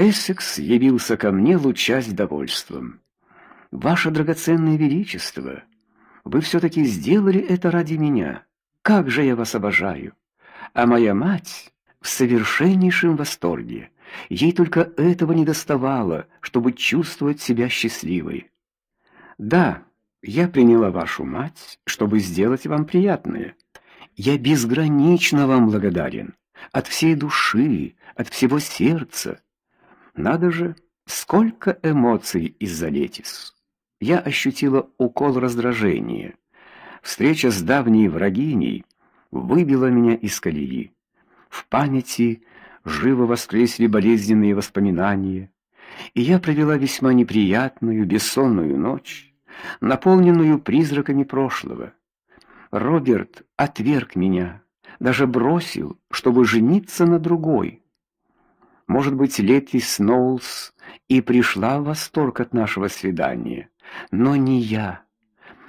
Эссекс явился ко мне лучась довольством. Ваше драгоценное величество, вы все таки сделали это ради меня. Как же я вас обожаю. А моя мать в совершеннейшем восторге. Ей только этого не доставало, чтобы чувствовать себя счастливой. Да, я приняла вашу мать, чтобы сделать вам приятное. Я безгранично вам благодарен, от всей души, от всего сердца. Надо же, сколько эмоций из-за Летис. Я ощутила укол раздражения. Встреча с давней врагиней выбила меня из колеи. В памяти живо воскресли болезненные воспоминания, и я провела весьма неприятную, бессонную ночь, наполненную призраками прошлого. Роберт отверг меня, даже бросил, чтобы жениться на другой. Может быть, Лети Сноулс и пришла в восторг от нашего свидания, но не я.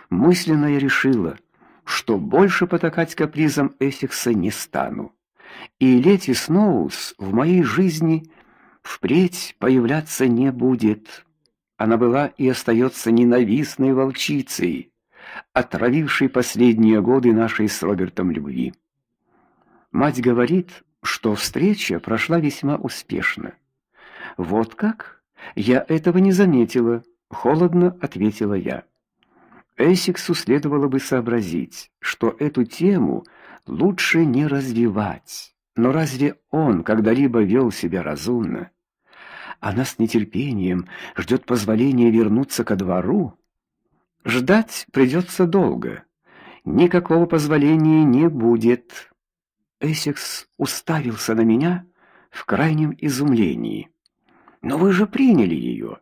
Мысленно я решила, что больше потакать капризам Эссекса не стану и Лети Сноус в моей жизни впредь появляться не будет. Она была и остается ненавистной волчицей, отравившей последние годы нашей с Робертом любви. Мать говорит, что встреча прошла весьма успешно. Вот как? Я этого не заметила, холодно ответила я. Эссексу следовало бы сообразить, что эту тему лучше не развивать. Но разве он когда-либо вел себя разумно? Она с нетерпением ждет позволения вернуться ко двору. Ждать придется долго. Никакого позволения не будет. Эссекс уставился на меня в крайнем изумлении. Но вы же приняли ее.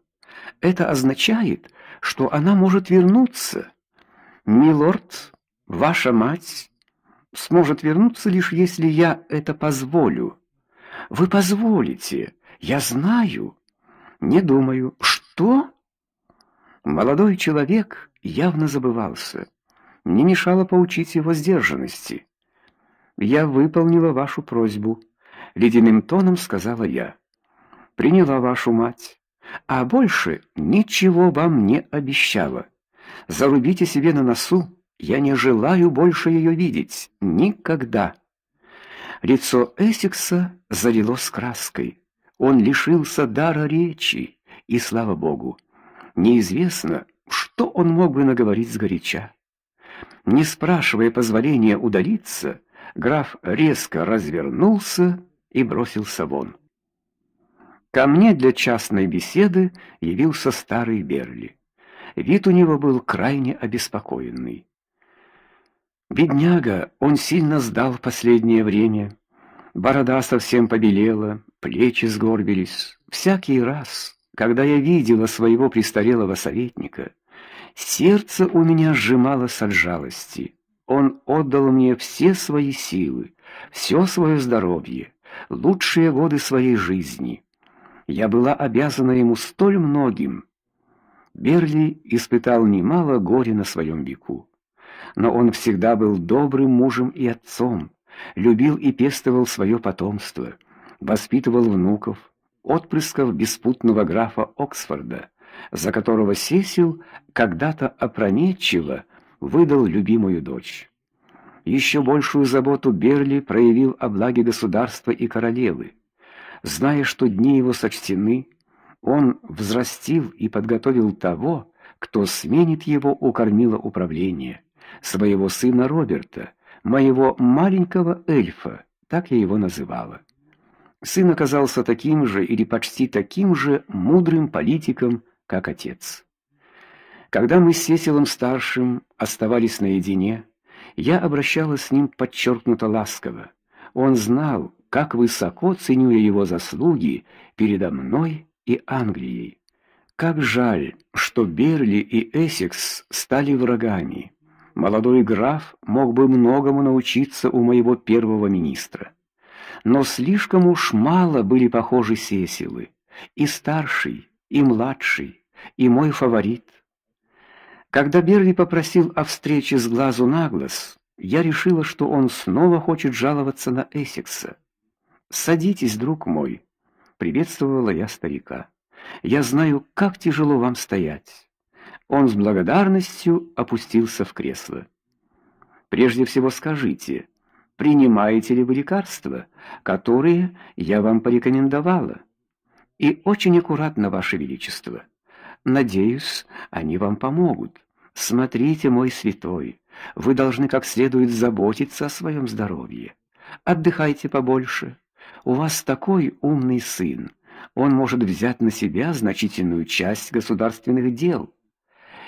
Это означает, что она может вернуться. Милорд, ваша мать сможет вернуться лишь если я это позволю. Вы позволите? Я знаю. Не думаю. Что? Молодой человек явно забывался. Не мешало поучить его сдержанности. Я выполнила вашу просьбу, ледяным тоном сказала я. Приняла вашу мать, а больше ничего вам не обещала. Зарубите себе на носу я не желаю больше ее видеть никогда. Лицо Эссекса залилось краской. Он лишился дара речи, и слава богу, неизвестно, что он мог бы наговорить сгоряча. Не спрашивая позволения удалиться, граф резко развернулся и бросился вон. Ко мне для частной беседы явился старый Берли. Вид у него был крайне обеспокоенный. Бедняга, он сильно сдал в последнее время. Борода совсем побелела, плечи сгорбились. Всякий раз, когда я видела своего престарелого советника, сердце у меня сжималось от жалости. Он отдал мне все свои силы, все свое здоровье, лучшие годы своей жизни. Я была обязана ему столь многим. Берли испытал немало горя на своем веку но он всегда был добрым мужем и отцом, любил и пестовал свое потомство, воспитывал внуков, отпрысков беспутного графа Оксфорда, за которого Сесил когда-то опрометчиво выдал любимую дочь. Еще большую заботу Берли проявил о благе государства и королевы. Зная, что дни его сочтены, он взрастил и подготовил того, кто сменит его у кормила управления своего сына Роберта, моего маленького эльфа, так я его называла. Сын оказался таким же или почти таким же мудрым политиком, как отец. Когда мы с Сесилом старшим оставались наедине, я обращалась с ним подчеркнуто ласково. Он знал, как высоко ценю я его заслуги передо мной и Англией. Как жаль, что Берли и Эссекс стали врагами. Молодой граф мог бы многому научиться у моего первого министра. Но слишком уж мало были похожи Сесилы, и старший, и младший, и мой фаворит. Когда Берли попросил о встрече с глазу на глаз, я решила, что он снова хочет жаловаться на Эссекса. "Садитесь, друг мой", приветствовала я старика. Я знаю, как тяжело вам стоять. Он с благодарностью опустился в кресло. Прежде всего скажите, принимаете ли вы лекарства, которые я вам порекомендовала? И очень аккуратно, ваше величество. Надеюсь, они вам помогут. Смотрите, мой святой, вы должны как следует заботиться о своем здоровье. Отдыхайте побольше. У вас такой умный сын. Он может взять на себя значительную часть государственных дел.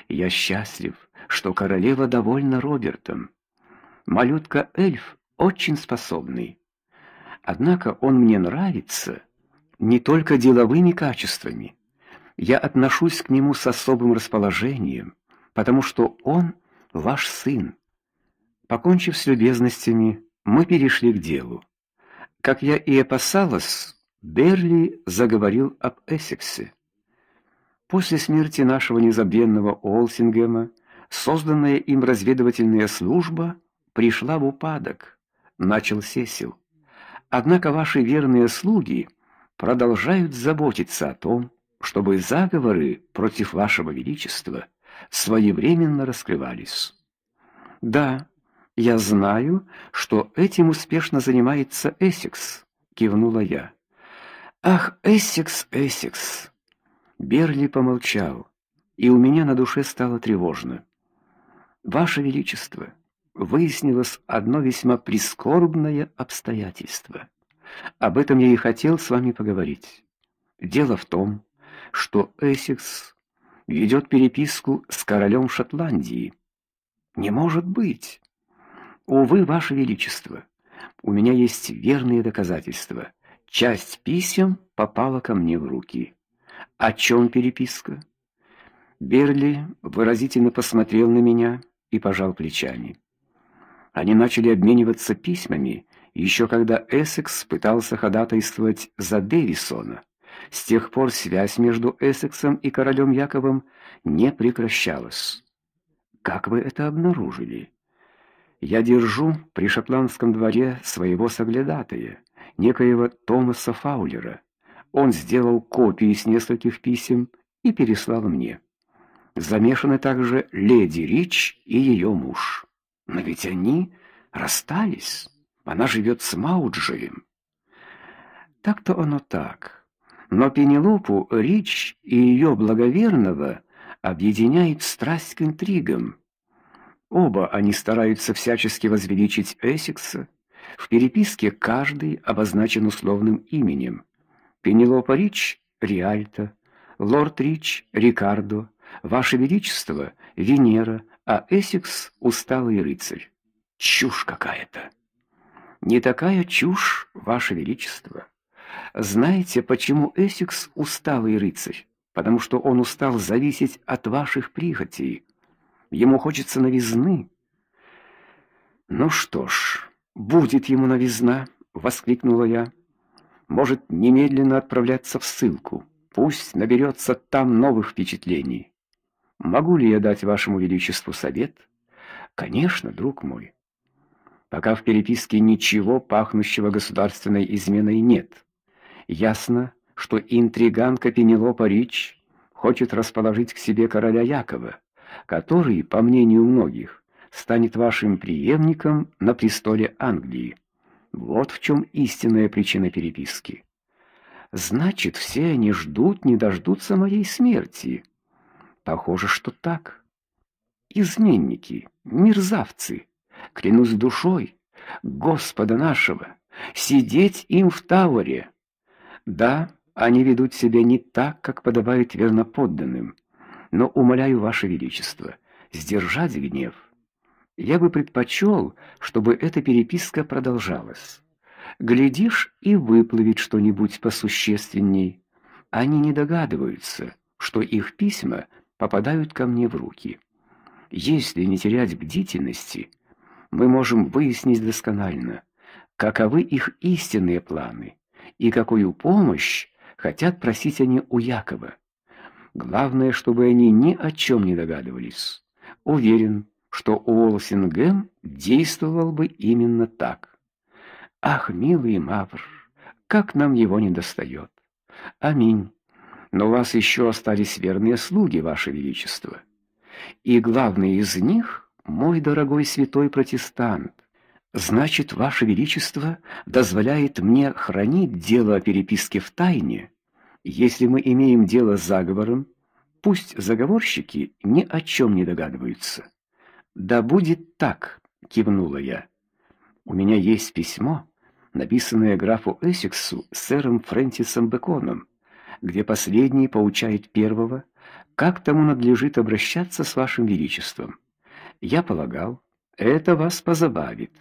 Я счастлив, что королева довольна Робертом. Малютка-эльф очень способный. Однако он мне нравится не только деловыми качествами. Я отношусь к нему с особым расположением, потому что он ваш сын. Покончив с любезностями, мы перешли к делу. Как я и опасалась, Берли заговорил об Эссексе. После смерти нашего незабвенного Олсингема созданная им разведывательная служба пришла в упадок, начал Сесил. Однако ваши верные слуги продолжают заботиться о том, чтобы заговоры против вашего величества своевременно раскрывались. Да, я знаю, что этим успешно занимается Эссекс, кивнула я. Ах, Эссекс, Эссекс. Берли помолчал, и у меня на душе стало тревожно. Ваше величество, выяснилось одно весьма прискорбное обстоятельство. Об этом я и хотел с вами поговорить. Дело в том, что Эссекс ведет переписку с королем Шотландии. Не может быть. Увы, ваше величество, у меня есть верные доказательства. Часть писем попала ко мне в руки. О чем переписка? Берли выразительно посмотрел на меня и пожал плечами. Они начали обмениваться письмами еще когда Эссекс пытался ходатайствовать за Дэвисона. С тех пор связь между Эссексом и королем Яковом не прекращалась. Как вы это обнаружили? Я держу при шотландском дворе своего соглядатая, некоего Томаса Фаулера. Он сделал копии с нескольких писем и переслал мне. Замешаны также леди Рич и ее муж. Но ведь они расстались. Она живет с Мауджием. Так-то оно так. Но Пенелопу Рич и ее благоверного объединяет страсть к интригам. Оба они стараются всячески возвеличить Эссекса. В переписке каждый обозначен условным именем. Пенелопа Рич Риальто, лорд Рич Рикардо, ваше величество Венера, а Эссекс усталый рыцарь. Чушь какая-то. Не такая чушь, ваше величество. Знаете, почему Эссекс усталый рыцарь? Потому что он устал зависеть от ваших прихотей. Ему хочется новизны. Ну что ж, будет ему новизна, воскликнула я. Может, немедленно отправляться в ссылку. Пусть наберется там новых впечатлений. Могу ли я дать вашему величеству совет? Конечно, друг мой. Пока в переписке ничего пахнущего государственной изменой нет. Ясно, что интриганка Пенелопа Рич хочет расположить к себе короля Якова, который, по мнению многих, станет вашим преемником на престоле Англии. Вот в чем истинная причина переписки. Значит, все они ждут, не дождутся моей смерти. Похоже, что так. Изменники, мерзавцы клянусь душой Господа нашего, сидеть им в Тауре. Да, они ведут себя не так, как подобает верноподданным, но умоляю ваше величество сдержать гнев. Я бы предпочел, чтобы эта переписка продолжалась. Глядишь, и выплывет что-нибудь посущественней. Они не догадываются, что их письма попадают ко мне в руки. Если не терять бдительности, мы можем выяснить досконально, каковы их истинные планы и какую помощь хотят просить они у Якова. Главное, чтобы они ни о чем не догадывались. Уверен, что Уолсингем действовал бы именно так. Ах, милый Мавр, как нам его недостает. Аминь. Но у вас еще остались верные слуги, ваше величество. И главный из них мой дорогой святой протестант. Значит, ваше величество дозволяет мне хранить дело о переписке в тайне, если мы имеем дело с заговором, пусть заговорщики ни о чем не догадываются. Да будет так, кивнула я. У меня есть письмо, написанное графу Эссексу сэром Фрэнсисом Бэконом, где последний поучает первого, как тому надлежит обращаться с вашим величеством. Я полагал, это вас позабавит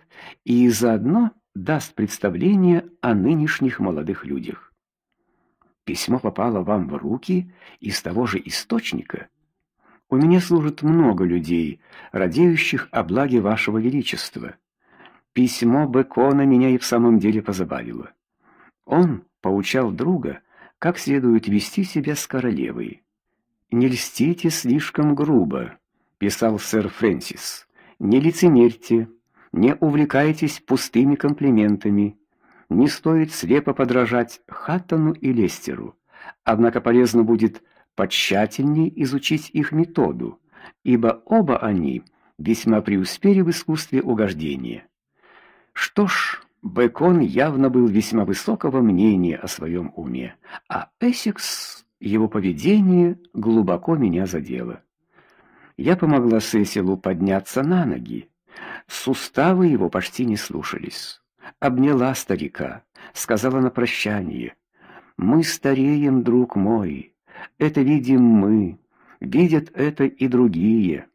и заодно даст представление о нынешних молодых людях. Письмо попало вам в руки из того же источника. У меня служит много людей, радеющих о благе вашего величества. Письмо Бекона меня и в самом деле позабавило. Он поучал друга, как следует вести себя с королевой. Не льстите слишком грубо, писал сэр Фрэнсис. Не лицемерьте, не увлекайтесь пустыми комплиментами. Не стоит слепо подражать Хаттону и Лестеру. Однако полезно будет потщательнее изучить их методу, ибо оба они весьма преуспели в искусстве угождения. Что ж, Бэкон явно был весьма высокого мнения о своем уме, а Эссекс, его поведение глубоко меня задело. Я помогла Сесилу подняться на ноги. Суставы его почти не слушались. Обняла старика, сказала на прощание: "Мы стареем, друг мой. Это видим мы, видят это и другие.